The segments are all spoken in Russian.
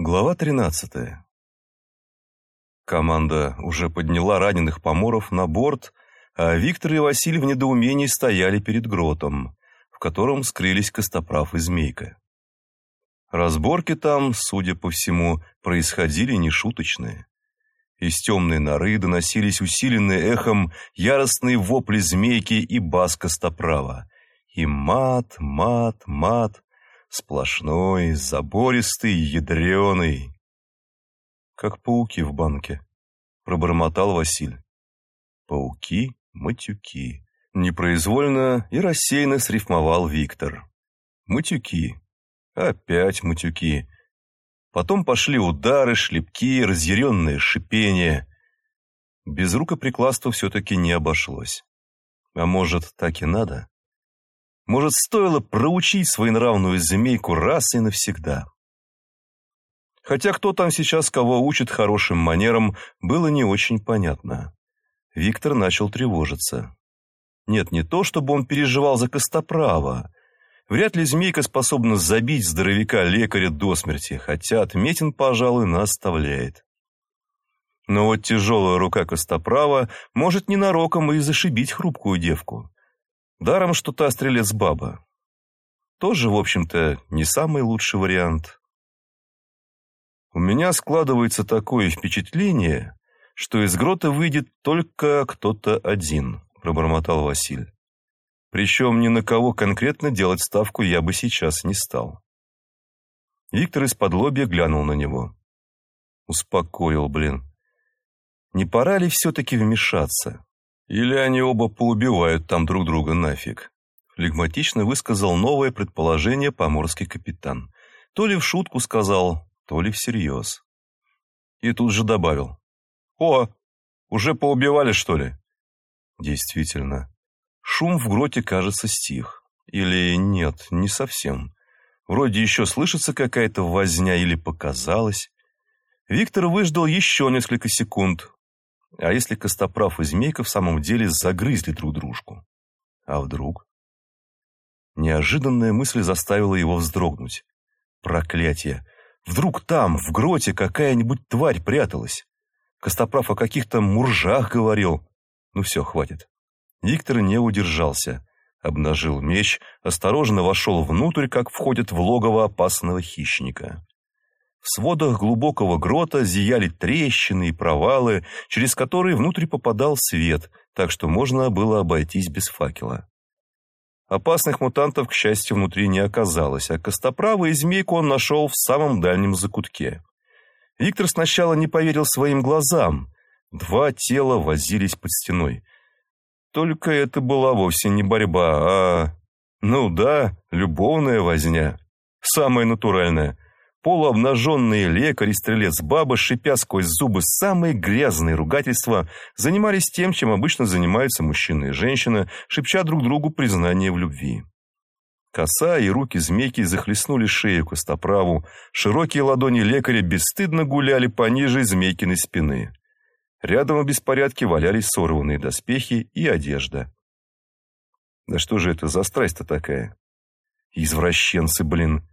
Глава 13. Команда уже подняла раненых поморов на борт, а Виктор и Василий в недоумении стояли перед гротом, в котором скрылись Костоправ и Змейка. Разборки там, судя по всему, происходили нешуточные. Из темной норы доносились усиленные эхом яростные вопли Змейки и бас Костоправа. И мат, мат, мат, Сплошной, забористый, ядреный. Как пауки в банке, пробормотал Василь. Пауки, матюки. Непроизвольно и рассеянно срифмовал Виктор. Матюки. Опять матюки. Потом пошли удары, шлепки, разъяренное шипение. Без рукоприкладства все-таки не обошлось. А может, так и надо? Может, стоило проучить своенравную змейку раз и навсегда. Хотя кто там сейчас кого учит хорошим манерам, было не очень понятно. Виктор начал тревожиться. Нет, не то, чтобы он переживал за Костоправа. Вряд ли змейка способна забить здоровяка-лекаря до смерти, хотя отметин, пожалуй, наставляет. Но вот тяжелая рука Костоправа может ненароком и зашибить хрупкую девку. Даром, что та стрелец-баба. Тоже, в общем-то, не самый лучший вариант. У меня складывается такое впечатление, что из грота выйдет только кто-то один, пробормотал Василь. Причем ни на кого конкретно делать ставку я бы сейчас не стал. Виктор из-под лобья глянул на него. Успокоил, блин. Не пора ли все-таки вмешаться? Или они оба поубивают там друг друга нафиг. Флегматично высказал новое предположение поморский капитан. То ли в шутку сказал, то ли всерьез. И тут же добавил. «О, уже поубивали, что ли?» Действительно. Шум в гроте, кажется, стих. Или нет, не совсем. Вроде еще слышится какая-то возня или показалось. Виктор выждал еще несколько секунд, а если Костоправ и Змейка в самом деле загрызли друг дружку? А вдруг? Неожиданная мысль заставила его вздрогнуть. Проклятие! Вдруг там, в гроте, какая-нибудь тварь пряталась? Костоправ о каких-то муржах говорил. Ну все, хватит. Виктор не удержался. Обнажил меч, осторожно вошел внутрь, как входит в логово опасного хищника. В сводах глубокого грота зияли трещины и провалы, через которые внутрь попадал свет, так что можно было обойтись без факела. Опасных мутантов, к счастью, внутри не оказалось, а Костоправа и Змейку он нашел в самом дальнем закутке. Виктор сначала не поверил своим глазам. Два тела возились под стеной. Только это была вовсе не борьба, а... Ну да, любовная возня. Самая натуральная – полуобнаженные лекарь и стрелец-баба, шипя сквозь зубы самые грязные ругательства, занимались тем, чем обычно занимаются мужчина и женщина, шепча друг другу признание в любви. Коса и руки змейки захлестнули шею костоправу, широкие ладони лекаря бесстыдно гуляли пониже змейкиной спины. Рядом в беспорядке валялись сорванные доспехи и одежда. Да что же это за страсть-то такая? Извращенцы, блин!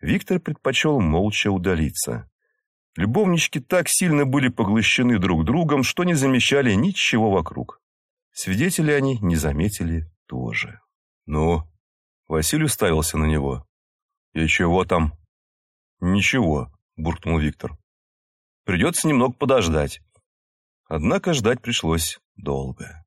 Виктор предпочел молча удалиться. Любовнички так сильно были поглощены друг другом, что не замечали ничего вокруг. Свидетели они не заметили тоже. «Ну?» Василий уставился на него. «И чего там?» «Ничего», — буркнул Виктор. «Придется немного подождать». Однако ждать пришлось долго.